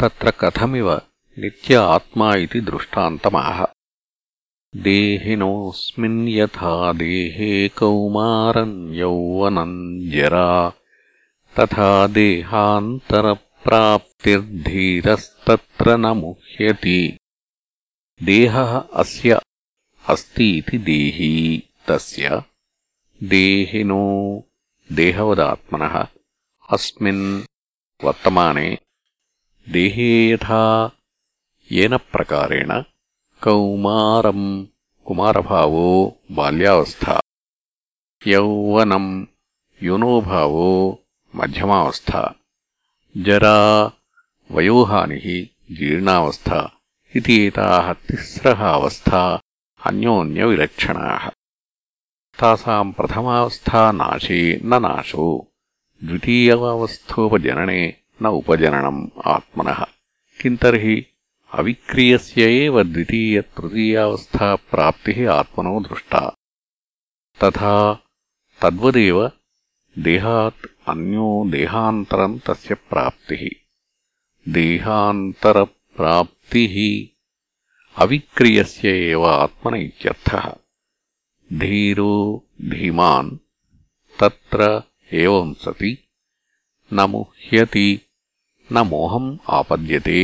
తత్ర కథమివ నిత్య ఆత్మా ఇది దృష్టాంతమాహ. దేహినోऽస్మిन् యథా దేహే కౌమారం యౌవనం జరా. తథా దేహాంతరప్రాప్తిర్ధీరస్తత్ర న ముహ్యతి దేహ అస్య అస్తి ఇది దేహీ తస్య. దేహినో దేహవదాత్మన. అస్మిన్ వర్తమానే देहे यथा येन प्रकारेण कौमारम् कुमारभावो बाल्यावस्था यौवनम् युनोभावो मध्यमावस्था जरा वयोहानिः जीर्णावस्था इति एताः तिस्रः अवस्था अन्योन्यविलक्षणाः तासाम् प्रथमावस्था नाशे न नाशो द्वितीयावस्थोपजनने न उपजननम् आत्मनः किम् तर्हि अविक्रियस्य एव द्वितीयतृतीयावस्थाप्राप्तिः आत्मनो दृष्टा तथा तद्वदेव देहात् अन्यो देहान्तरम् तस्य प्राप्तिः देहान्तरप्राप्तिः अविक्रियस्य एव आत्मन इत्यर्थः धीरो धीमान् तत्र एवम् सति न मुह्यति न मोहम् आपद्यते